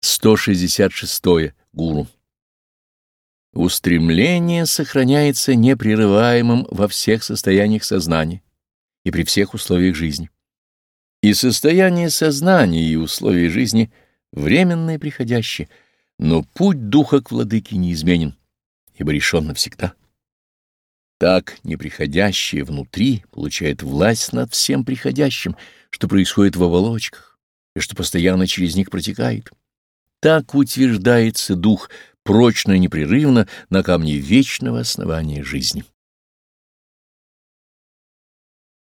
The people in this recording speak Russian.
166. Гуру. Устремление сохраняется непрерываемым во всех состояниях сознания и при всех условиях жизни. И состояние сознания и условия жизни временное и приходящее, но путь духа к владыке неизменен, ибо решен навсегда. Так неприходящее внутри получает власть над всем приходящим, что происходит в оболочках и что постоянно через них протекает. Так утверждается дух прочно и непрерывно на камне вечного основания жизни.